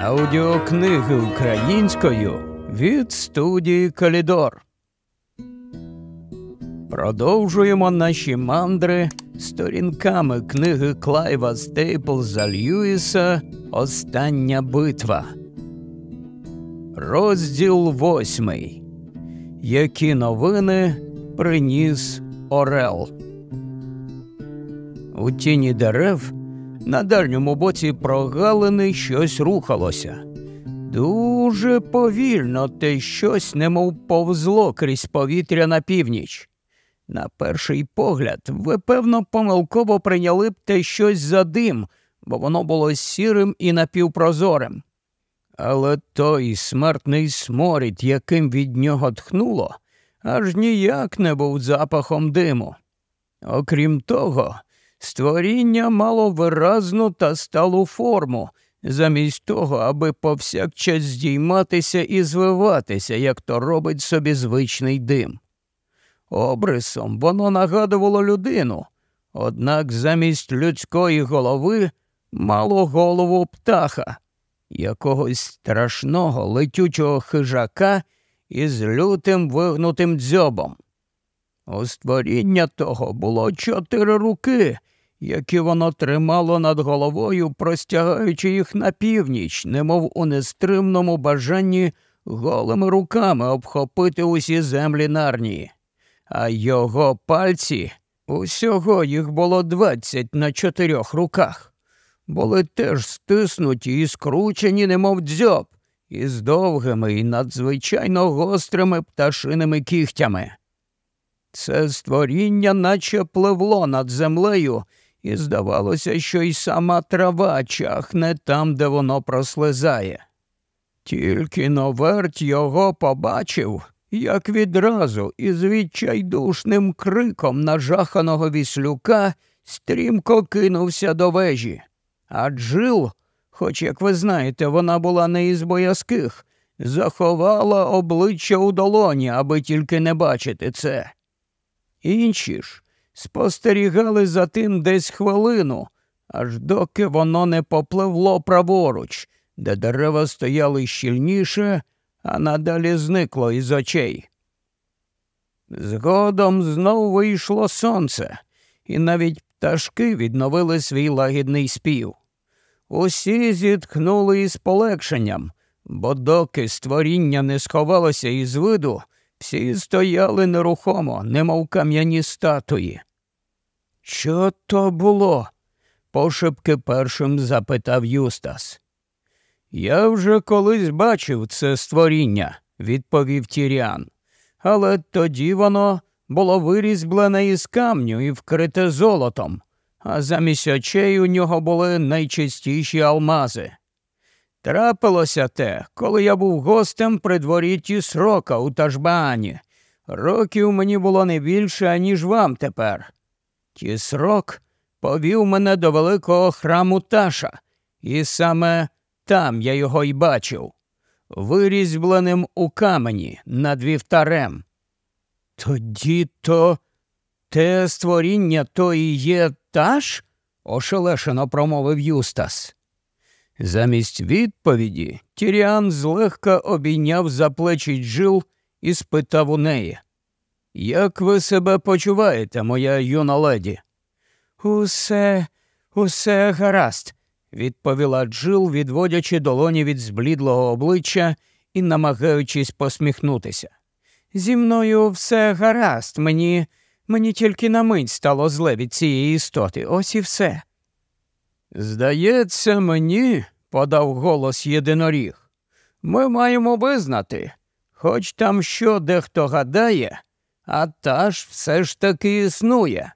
Аудіокниги українською від студії Калідор. Продовжуємо наші мандри сторінками книги Клайва Стейплза Льюіса Остання битва. Розділ восьмий. Які новини приніс Орел. У тіні дерев на дальньому боці прогалини щось рухалося. Дуже повільно те щось немов повзло крізь повітря на північ. На перший погляд, ви, певно, помилково прийняли б те щось за дим, бо воно було сірим і напівпрозорим. Але той смертний сморід, яким від нього тхнуло, аж ніяк не був запахом диму. Окрім того, створіння мало виразну та сталу форму, замість того, аби повсякчас здійматися і звиватися, як то робить собі звичний дим. Обрисом воно нагадувало людину, однак замість людської голови мало голову птаха, якогось страшного летючого хижака із лютим вигнутим дзьобом. У створіння того було чотири руки, які воно тримало над головою, простягаючи їх на північ, немов у нестримному бажанні голими руками обхопити усі землі нарнії. А його пальці усього їх було двадцять на чотирьох руках, були теж стиснуті і скручені, немов дзьоб, із довгими і надзвичайно гострими пташиними кігтями. Це створіння наче пливло над землею, і здавалося, що й сама трава чахне там, де воно прослизає. Тільки новерть його побачив, як відразу із відчайдушним криком нажаханого віслюка стрімко кинувся до вежі. А Джил, хоч, як ви знаєте, вона була не із боязких, заховала обличчя у долоні, аби тільки не бачити це. Інші ж спостерігали за тим десь хвилину, аж доки воно не попливло праворуч, де дерева стояли щільніше, а надалі зникло із очей. Згодом знов вийшло сонце, і навіть пташки відновили свій лагідний спів. Усі зітхнули із полегшенням, бо доки створіння не сховалося із виду, всі стояли нерухомо, немов кам'яні статуї. Що то було? пошепки першим запитав Юстас. Я вже колись бачив це створіння, відповів Тіріан, але тоді воно було вирізблене із камню і вкрите золотом, а замість очей у нього були найчистіші алмази. Трапилося те, коли я був гостем при дворі Тісрока у Тажбаані. Років мені було не більше, аніж вам тепер. Тісрок повів мене до великого храму Таша, і саме там я його й бачив, вирізбленим у камені над вівтарем. Тоді то те створіння то і є таш? ошелешено промовив Юстас. Замість відповіді Тіріан злегка обійняв за плечі джил і спитав у неї. Як ви себе почуваєте, моя юна леді? Усе, усе гаразд, відповіла Джил, відводячи долоні від зблідлого обличчя і намагаючись посміхнутися. Зі мною все гаразд, мені мені тільки на мить стало зле від цієї істоти, ось і все. Здається, мені, подав голос єдиноріг, ми маємо визнати, хоч там що дехто гадає, а та ж все ж таки існує.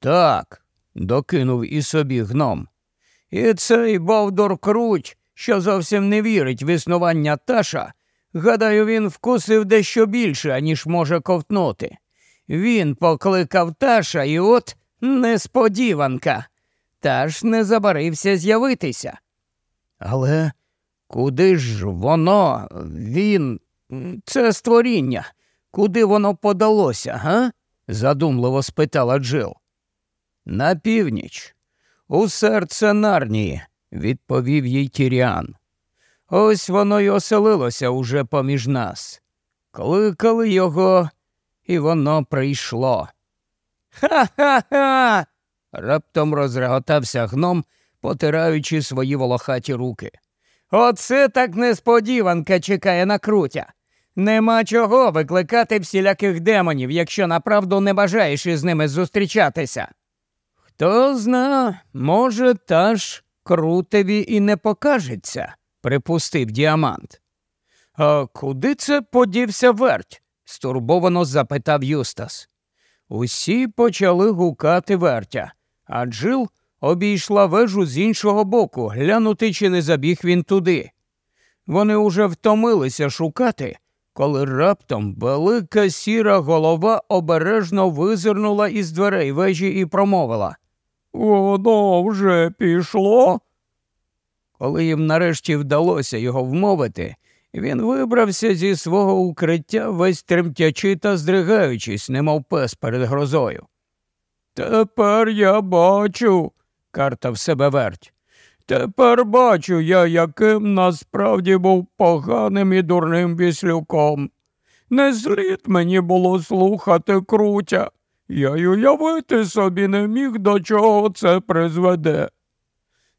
Так, докинув і собі гном. І цей Бовдор Круть, що зовсім не вірить в існування таша, гадаю, він вкусив дещо більше, аніж може ковтнути. Він покликав таша, і от несподіванка. Таш не забарився з'явитися. Але куди ж воно, він, це створіння, куди воно подалося, га? задумливо спитала Джил. На північ, у серце нарнії, відповів їй Тіріан. ось воно й оселилося уже поміж нас. Кликали його, і воно прийшло. Ха ха ха. Раптом розреготався гном, потираючи свої волохаті руки. Оце так несподіванка чекає на крутя. Нема чого викликати всіляких демонів, якщо направду не бажаєш із ними зустрічатися. Хто зна, може, та ж крутеві і не покажеться, припустив діамант. А куди це подівся верть? стурбовано запитав Юстас. Усі почали гукати вертя, а Джил обійшла вежу з іншого боку, глянути, чи не забіг він туди. Вони уже втомилися шукати, коли раптом велика сіра голова обережно визирнула із дверей вежі і промовила Воно вже пішло. Коли їм нарешті вдалося його вмовити, він вибрався зі свого укриття весь тремтячи та здригаючись, немов пес перед грозою. Тепер я бачу, картав себе верть. Тепер бачу я, яким насправді був поганим і дурним віслюком. Не слід мені було слухати крутя. Я й уявити собі не міг, до чого це призведе.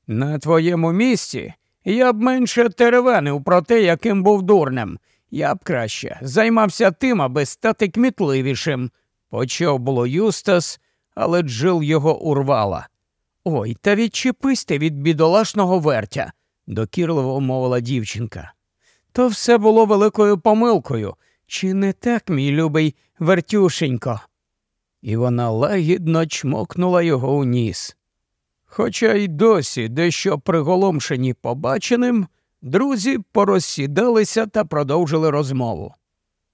На твоєму місці я б менше теревенив про те, яким був дурнем. Я б краще займався тим, аби стати кмітливішим. Почав було Юстас, але Джил його урвала. Ой, та відчепись ти від бідолашного вертя, докірливо мовила дівчинка. То все було великою помилкою. Чи не так, мій любий вертюшенько? І вона лагідно чмокнула його у ніс. Хоча й досі, дещо приголомшені побаченим, друзі порозсідалися та продовжили розмову.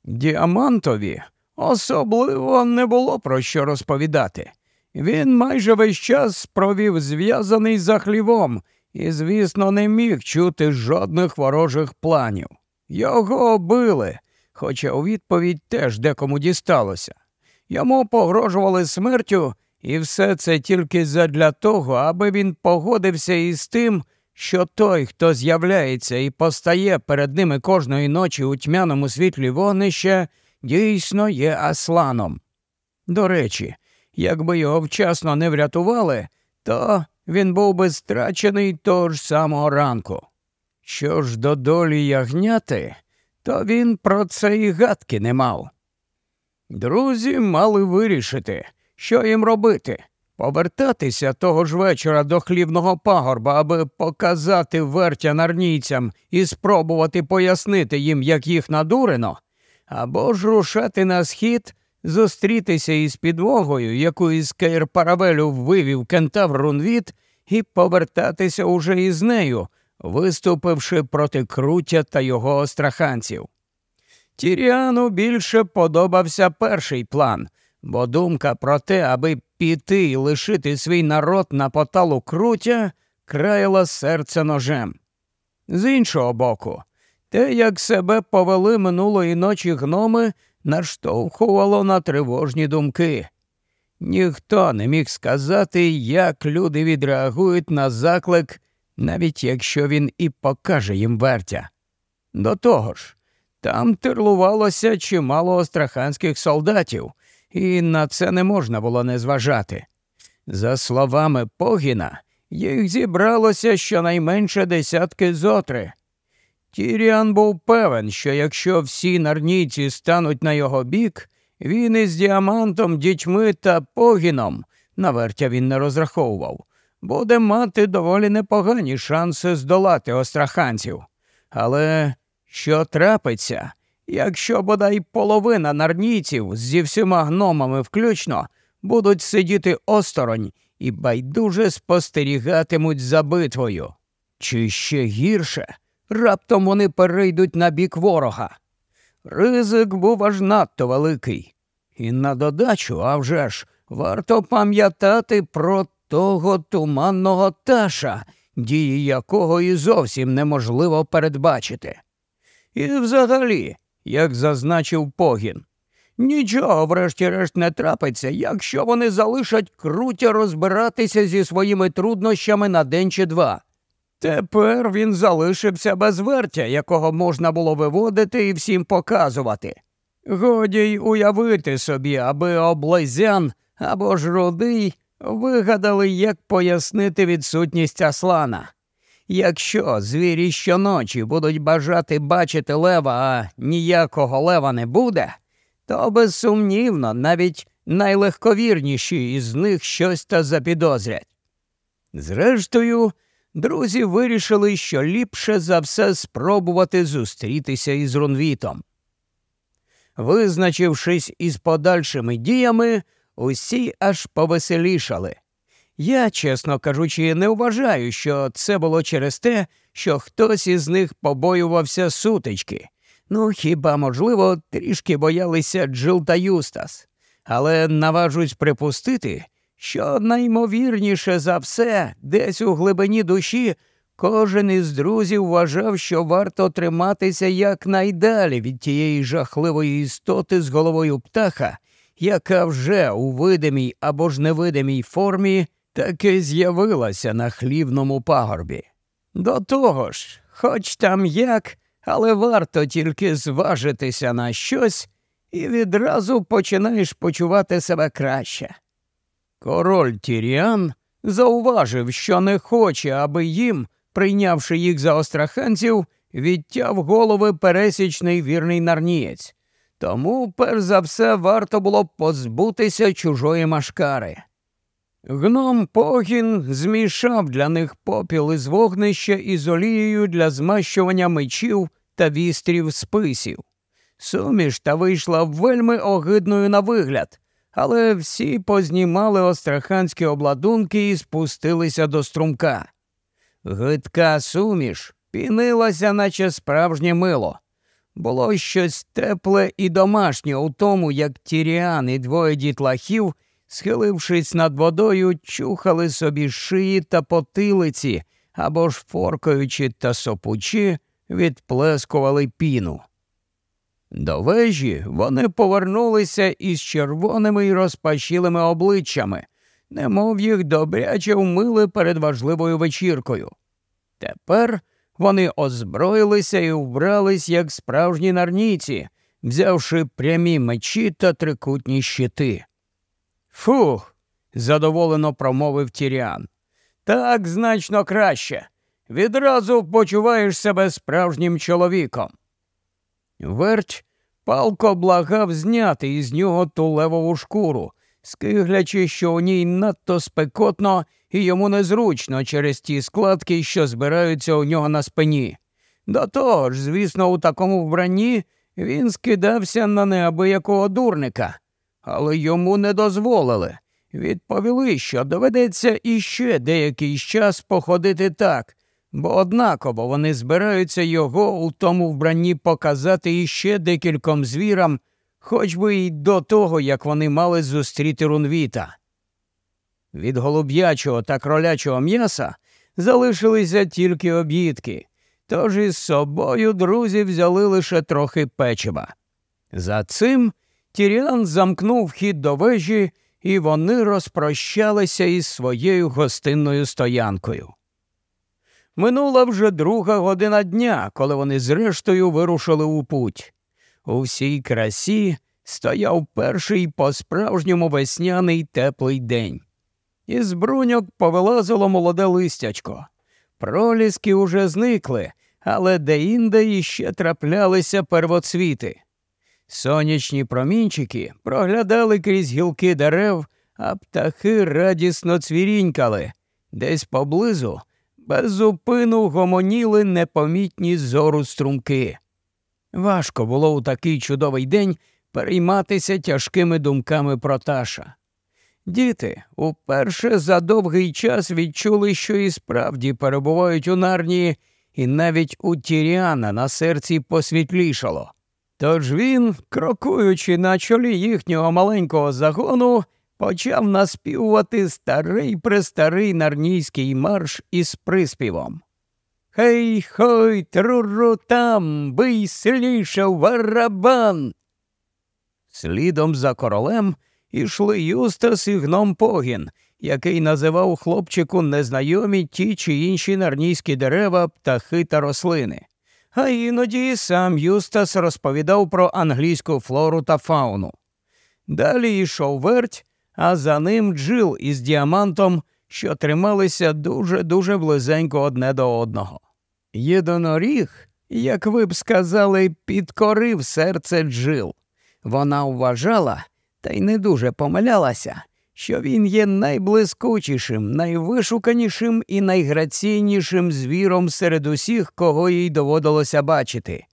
Діамантові особливо не було про що розповідати. Він майже весь час провів зв'язаний за хлівом і, звісно, не міг чути жодних ворожих планів. Його били, хоча у відповідь теж декому дісталося. Йому погрожували смертю, і все це тільки задля того, аби він погодився із тим, що той, хто з'являється і постає перед ними кожної ночі у тьмяному світлі вогнища, дійсно є асланом. До речі, якби його вчасно не врятували, то він був би страчений того ж самого ранку. Що ж до долі ягняти, то він про це і гадки не мав. Друзі мали вирішити, що їм робити повертатися того ж вечора до хлівного пагорба, аби показати вертя нарнійцям і спробувати пояснити їм, як їх надурено, або ж рушати на схід, зустрітися із підвогою, яку із Кейр Паравелю вивів кентавр Рунвіт, і повертатися уже із нею, виступивши проти круття та його остраханців. Тіріану більше подобався перший план, бо думка про те, аби піти і лишити свій народ на поталу крутя, краяла серце ножем. З іншого боку, те, як себе повели минулої ночі гноми, наштовхувало на тривожні думки. Ніхто не міг сказати, як люди відреагують на заклик, навіть якщо він і покаже їм вертя. До того ж, там тирлувалося чимало остраханських солдатів, і на це не можна було не зважати. За словами Погіна, їх зібралося щонайменше десятки зотри. Тіріан був певен, що якщо всі нарнійці стануть на його бік, він із діамантом, дітьми та погіном, на вертя він не розраховував, буде мати доволі непогані шанси здолати остраханців. Але що трапиться, якщо бодай половина нарнійців зі всіма гномами включно будуть сидіти осторонь і байдуже спостерігатимуть за битвою? Чи ще гірше, раптом вони перейдуть на бік ворога? Ризик був аж надто великий. І на додачу, а вже ж, варто пам'ятати про того туманного таша, дії якого і зовсім неможливо передбачити. І взагалі, як зазначив погін, нічого, врешті-решт, не трапиться, якщо вони залишать круто розбиратися зі своїми труднощами на день чи два. Тепер він залишився без вертя, якого можна було виводити і всім показувати. Годі й уявити собі, аби облизян або ж рудий вигадали, як пояснити відсутність Аслана. Якщо звірі щоночі будуть бажати бачити лева, а ніякого лева не буде, то безсумнівно навіть найлегковірніші із них щось та запідозрять. Зрештою, друзі вирішили, що ліпше за все спробувати зустрітися із Рунвітом. Визначившись із подальшими діями, усі аж повеселішали. Я, чесно кажучи, не вважаю, що це було через те, що хтось із них побоювався сутички. Ну, хіба, можливо, трішки боялися Джил та Юстас, але наважусь припустити, що наймовірніше за все, десь у глибині душі, кожен із друзів вважав, що варто триматися якнайдалі від тієї жахливої істоти з головою птаха, яка вже у видимій або ж невидимій формі таки з'явилася на хлівному пагорбі. До того ж, хоч там як, але варто тільки зважитися на щось і відразу починаєш почувати себе краще. Король Тіріан зауважив, що не хоче, аби їм, прийнявши їх за остраханців, відтяв голови пересічний вірний нарнієць. Тому, перш за все, варто було позбутися чужої машкари. Гном Погін змішав для них попіл із вогнища із олією для змащування мечів та вістрів списів. Суміш та вийшла вельми огидною на вигляд, але всі познімали остраханські обладунки і спустилися до струмка. Гидка суміш пінилася, наче справжнє мило. Було щось тепле і домашнє у тому, як Тіріан і двоє дітлахів схилившись над водою, чухали собі шиї та потилиці або ж форкаючи та сопучи, відплескували піну. До вежі вони повернулися із червоними й розпашілими обличчями, немов їх добряче вмили перед важливою вечіркою. Тепер вони озброїлися і вбрались, як справжні нарніці, взявши прямі мечі та трикутні щити. Фух, задоволено промовив Тіріан. Так значно краще. Відразу почуваєш себе справжнім чоловіком. Верть палко благав зняти із нього ту левову шкуру, скиглячи, що у ній надто спекотно і йому незручно через ті складки, що збираються у нього на спині. До того ж, звісно, у такому вбранні він скидався на неабиякого дурника але йому не дозволили. Відповіли, що доведеться іще деякий час походити так, бо однаково вони збираються його у тому вбранні показати іще декільком звірам, хоч би й до того, як вони мали зустріти рунвіта. Від голуб'ячого та кролячого м'яса залишилися тільки об'їдки, тож із собою друзі взяли лише трохи печива. За цим Тіріан замкнув хід до вежі, і вони розпрощалися із своєю гостинною стоянкою. Минула вже друга година дня, коли вони зрештою вирушили у путь. У всій красі стояв перший по справжньому весняний теплий день. Із бруньок повилазило молоде листячко. Проліски уже зникли, але деінде іще траплялися первоцвіти. Сонячні промінчики проглядали крізь гілки дерев, а птахи радісно цвірінькали. Десь поблизу без зупину гомоніли непомітні зору струмки. Важко було у такий чудовий день перейматися тяжкими думками про Таша. Діти уперше за довгий час відчули, що і справді перебувають у нарнії, і навіть у Тіріана на серці посвітлішало. Тож він, крокуючи на чолі їхнього маленького загону, почав наспівувати старий престарий нарнійський марш із приспівом. Хей хой, труру там, бий сильніше варабан. Слідом за королем ішли Юстас і гном Погін, який називав хлопчику незнайомі ті чи інші нарнійські дерева, птахи та рослини. А іноді сам Юстас розповідав про англійську флору та фауну. Далі йшов верть, а за ним Джил із діамантом, що трималися дуже дуже близенько одне до одного. Єдиноріг, як ви б сказали, підкорив серце Джил. Вона вважала, та й не дуже помилялася, що він є найблискучішим, найвишуканішим і найграційнішим звіром серед усіх, кого їй доводилося бачити.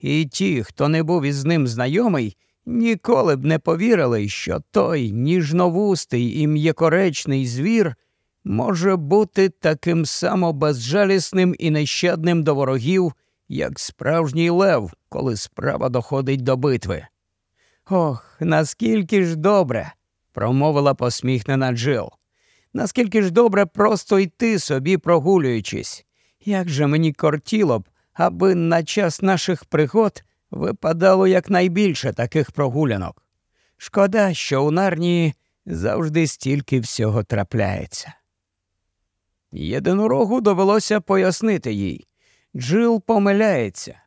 І ті, хто не був із ним знайомий, ніколи б не повірили, що той ніжновустий і м'якоречний звір може бути таким само безжалісним і нещадним до ворогів, як справжній лев, коли справа доходить до битви. Ох, наскільки ж добре, промовила посміхнена Джил. Наскільки ж добре просто йти собі, прогулюючись. Як же мені кортіло б, аби на час наших пригод випадало якнайбільше таких прогулянок. Шкода, що у Нарнії завжди стільки всього трапляється. Єдинорогу довелося пояснити їй. Джил помиляється.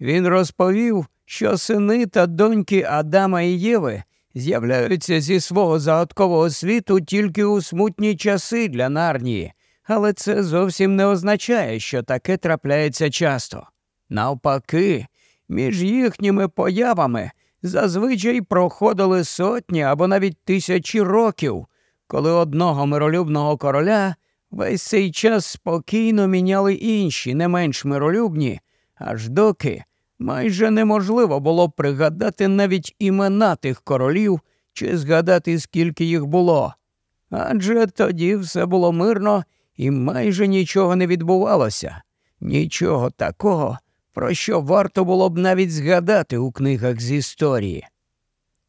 Він розповів, що сини та доньки Адама і Єви з'являються зі свого загадкового світу тільки у смутні часи для Нарнії, але це зовсім не означає, що таке трапляється часто. Навпаки, між їхніми появами зазвичай проходили сотні або навіть тисячі років, коли одного миролюбного короля весь цей час спокійно міняли інші, не менш миролюбні, аж доки майже неможливо було пригадати навіть імена тих королів чи згадати, скільки їх було. Адже тоді все було мирно і майже нічого не відбувалося, нічого такого, про що варто було б навіть згадати у книгах з історії.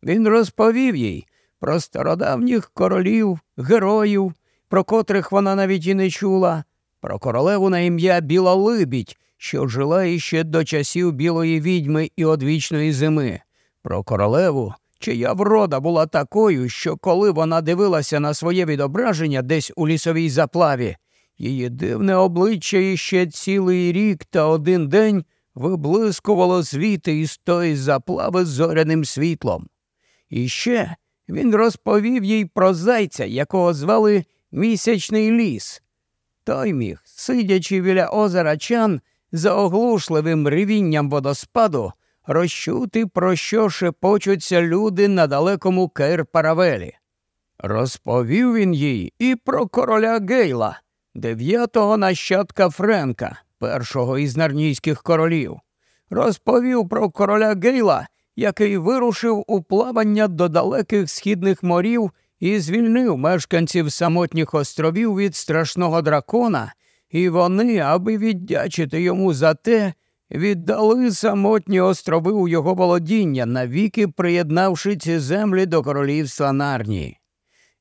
Він розповів їй про стародавніх королів, героїв, про котрих вона навіть і не чула, про королеву на ім'я Біла Либідь, що жила іще до часів білої відьми і одвічної зими, про королеву, чия врода була такою, що коли вона дивилася на своє відображення десь у лісовій заплаві, її дивне обличчя іще цілий рік та один день виблискувало звідти, із тої заплави зоряним світлом. І ще він розповів їй про зайця, якого звали Місячний Ліс. Той міг, сидячи біля озера Чан, за оглушливим ревінням водоспаду, розчути, про що шепочуться люди на далекому Кейр-Паравелі. Розповів він їй і про короля Гейла, дев'ятого нащадка Френка першого із нарнійських королів, розповів про короля Гейла, який вирушив у плавання до далеких східних морів і звільнив мешканців самотніх островів від страшного дракона, і вони, аби віддячити йому за те, віддали самотні острови у його володіння, навіки приєднавши ці землі до королівства Нарнії.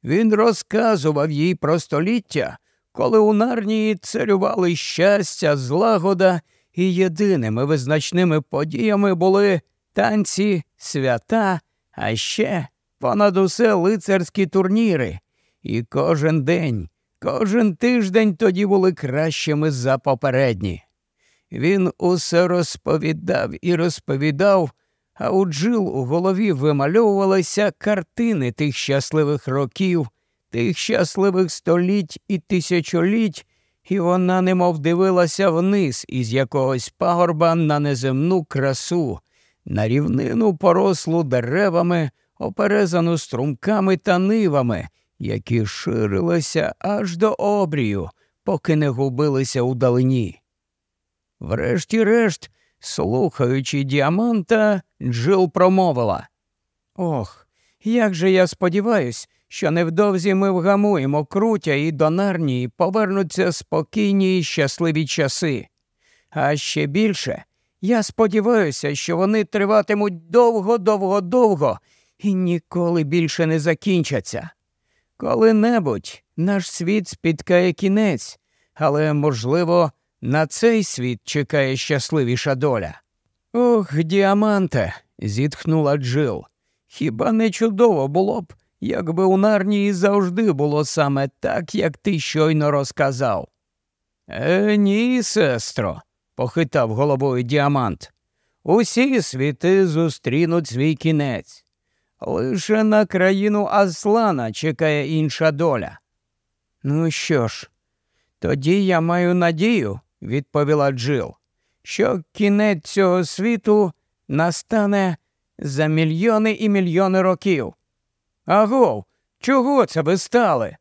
Він розказував їй про століття, коли у Нарнії царювали щастя, злагода, і єдиними визначними подіями були танці, свята, а ще понад усе лицарські турніри. І кожен день, кожен тиждень тоді були кращими за попередні. Він усе розповідав і розповідав, а у Джил у голові вимальовувалися картини тих щасливих років, тих щасливих століть і тисячоліть, і вона немов дивилася вниз із якогось пагорба на неземну красу, на рівнину порослу деревами, оперезану струмками та нивами, які ширилися аж до обрію, поки не губилися у далині. Врешті-решт, слухаючи діаманта, Джил промовила Ох, як же я сподіваюсь, що невдовзі ми вгамуємо крутя і до Нарнії повернуться спокійні і щасливі часи. А ще більше я сподіваюся, що вони триватимуть довго-довго-довго і ніколи більше не закінчаться. Коли-небудь наш світ спіткає кінець, але, можливо, на цей світ чекає щасливіша доля. Ох, діаманте, зітхнула Джил. Хіба не чудово було б, якби у Нарнії завжди було саме так, як ти щойно розказав. Е, ні, сестро, похитав головою діамант. Усі світи зустрінуть свій кінець. Лише на країну Аслана чекає інша доля. Ну що ж, тоді я маю надію, відповіла Джил, що кінець цього світу настане за мільйони і мільйони років. Агов, чого це ви стали?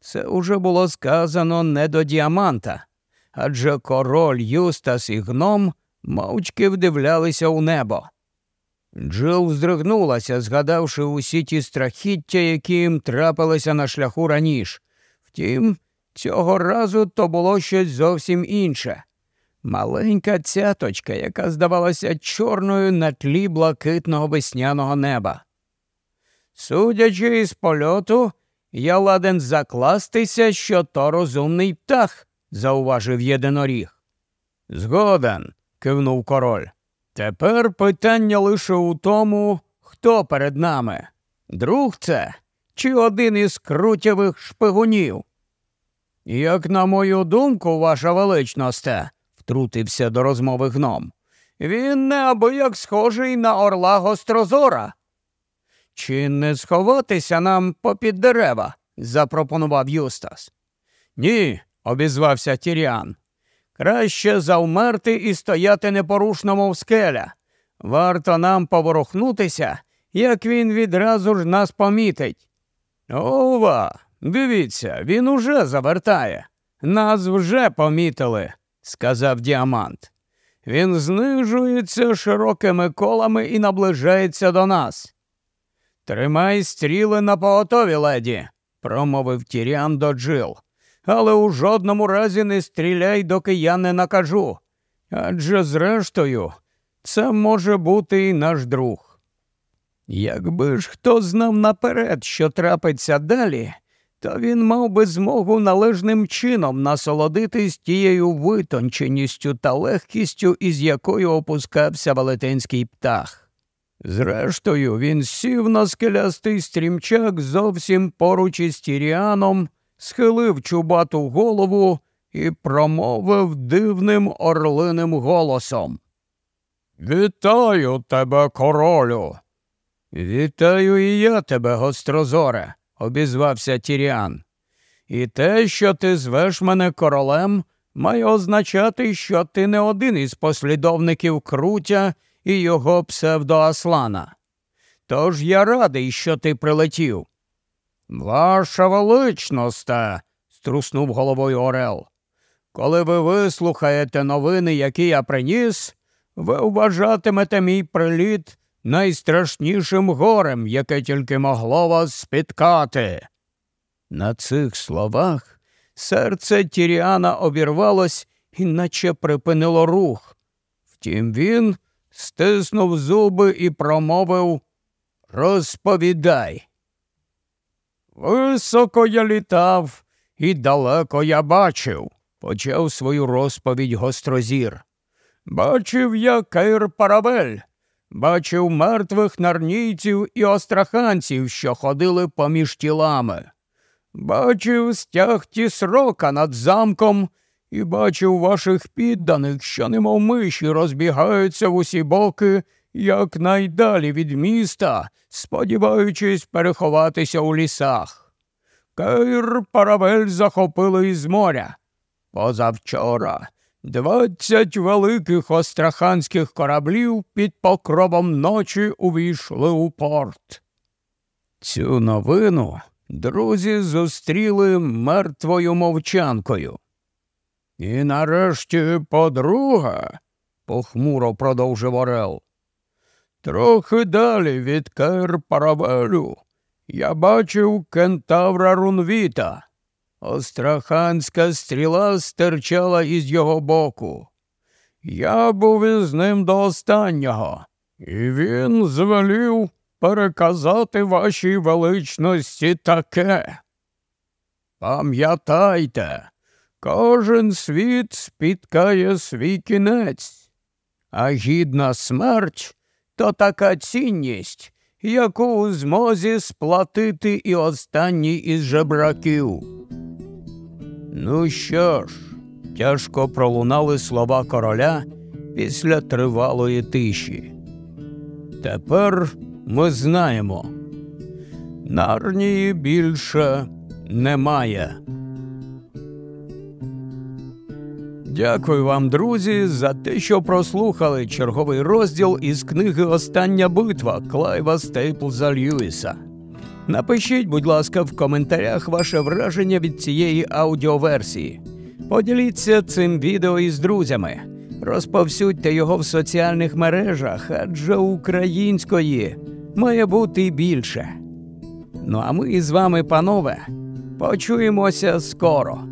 Це уже було сказано не до діаманта, адже король Юстас і гном мовчки вдивлялися у небо. Джил здригнулася, згадавши усі ті страхіття, які їм трапилися на шляху раніше. Втім, цього разу то було щось зовсім інше. Маленька цяточка, яка здавалася чорною на тлі блакитного весняного неба. Судячи із польоту, я ладен закластися, що то розумний птах, зауважив єдиноріг. Згоден, кивнув король. Тепер питання лише у тому, хто перед нами. Друг це чи один із крутявих шпигунів? Як на мою думку, ваша величносте, втрутився до розмови гном, він неабияк схожий на орла гострозора. Чи не сховатися нам попід дерева? запропонував Юстас. Ні, обізвався Тіріан. Краще завмерти і стояти непорушно, мов скеля. Варто нам поворухнутися, як він відразу ж нас помітить. Ова, дивіться, він уже завертає. Нас вже помітили, сказав діамант. Він знижується широкими колами і наближається до нас. Тримай стріли на поготові, леді, промовив Тіріан до Джил але у жодному разі не стріляй, доки я не накажу. Адже, зрештою, це може бути і наш друг. Якби ж хто знав наперед, що трапиться далі, то він мав би змогу належним чином насолодитись тією витонченістю та легкістю, із якою опускався велетенський птах. Зрештою, він сів на скелястий стрімчак зовсім поруч із Тіріаном, схилив чубату голову і промовив дивним орлиним голосом. Вітаю тебе, королю. Вітаю і я тебе, гострозоре, обізвався Тіріан. І те, що ти звеш мене королем, має означати, що ти не один із послідовників крутя і його псевдоаслана. Тож я радий, що ти прилетів. Ваша величносте, струснув головою Орел. Коли ви вислухаєте новини, які я приніс, ви вважатимете мій приліт найстрашнішим горем, яке тільки могло вас спіткати. На цих словах серце Тіріана обірвалось і наче припинило рух. Втім, він стиснув зуби і промовив Розповідай. Високо я літав і далеко я бачив, почав свою розповідь гострозір. Бачив я Кейр Парабель, бачив мертвих нарнійців і остраханців, що ходили поміж тілами. Бачив стяг тісрока над замком і бачив ваших підданих, що немов миші розбігаються в усі боки якнайдалі від міста, сподіваючись переховатися у лісах. Кейр паравель захопили із моря. Позавчора двадцять великих остраханських кораблів під покровом ночі увійшли у порт. Цю новину друзі зустріли мертвою мовчанкою. І нарешті подруга, похмуро продовжив Орел. Трохи далі від Кер Паравелю я бачив кентавра Рунвіта. Остраханська стріла стирчала із його боку. Я був із ним до останнього, і він звелів переказати вашій величності таке. Пам'ятайте, кожен світ спіткає свій кінець, а гідна смерть то така цінність, яку у змозі сплатити і останній із жебраків. Ну що ж, тяжко пролунали слова короля після тривалої тиші. Тепер ми знаємо, нарнії більше немає. Дякую вам, друзі, за те, що прослухали черговий розділ із книги Остання битва Клайва Стейплза Льюіса. Напишіть, будь ласка, в коментарях ваше враження від цієї аудіоверсії. Поділіться цим відео із друзями, розповсюдьте його в соціальних мережах, адже української має бути більше. Ну а ми з вами, панове, почуємося скоро